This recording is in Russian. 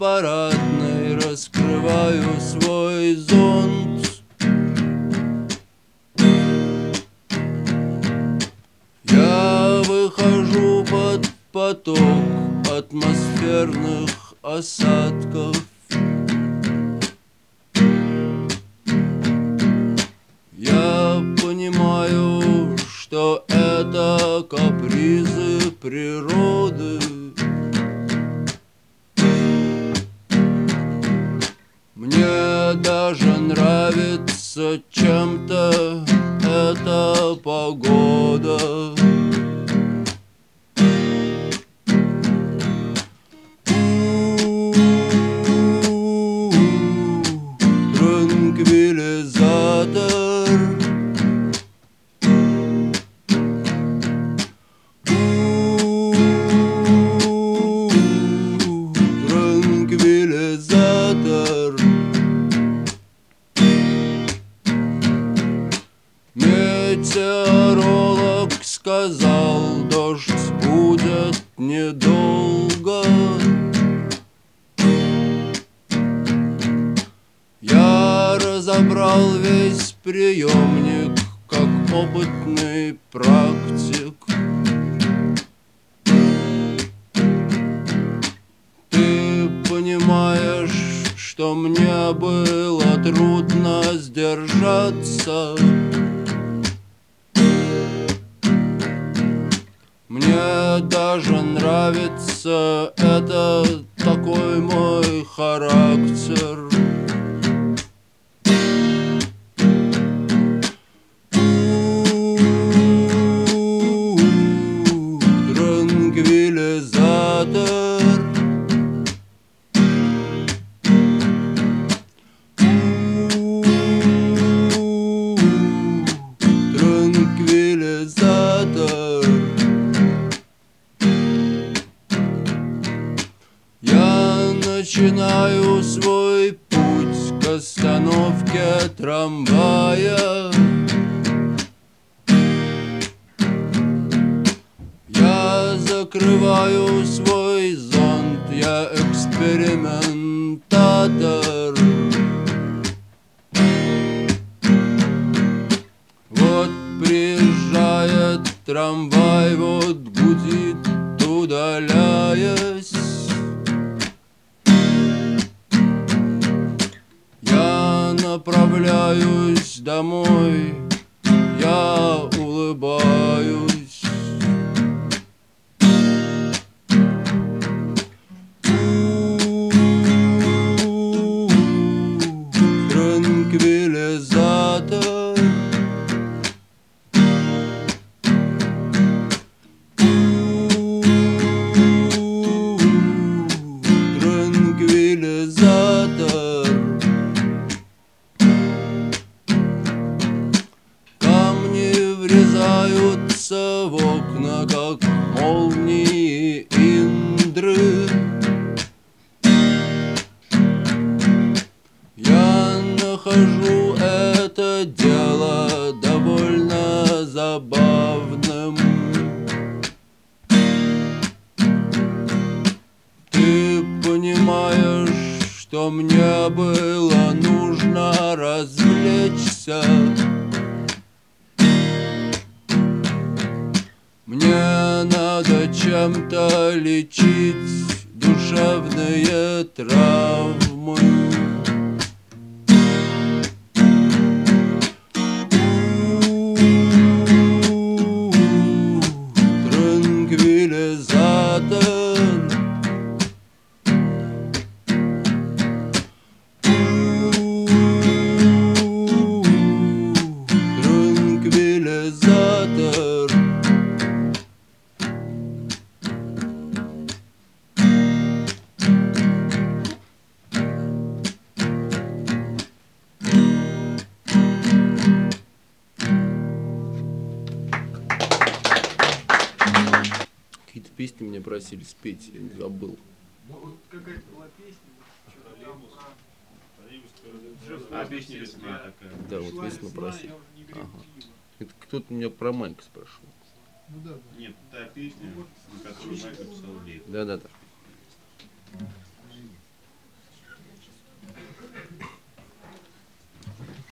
парадной раскрываю свой зонт. Я выхожу под поток атмосферных осадков. Я понимаю, что это капризы природы нравится чем-то эта погода Метеоролог сказал, дождь будет недолго Я разобрал весь приемник, как опытный практик. Ты понимаешь, что мне было трудно сдержаться даже нравится. Это такой мой характер начинаю свой путь к остановке трамвая. Я закрываю свой зонт, я экспериментатор. Вот приезжает трамвай, вот направляюсь домой, я улыбаюсь У-у-у, Транквилизатор окна, как молнии Индры. Я нахожу это дело довольно забавным. Ты понимаешь, что мне было нужно развлечься Мне надо чем-то лечить душевные травмы Песни меня просили спеть, я забыл. Ну, вот какая-то была песня. А песня весна такая. Да, вот весна, просили. Ага. Это кто-то меня про Майка спрашивал. Ну да, да. Нет, та песня, на которую Майк написал лет. Да-да-да.